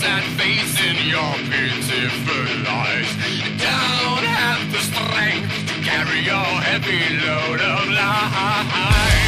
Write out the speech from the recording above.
sad face in your pitiful eyes. Don't have the strength to carry your heavy load of lies.